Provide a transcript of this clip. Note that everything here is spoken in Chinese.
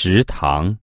食堂。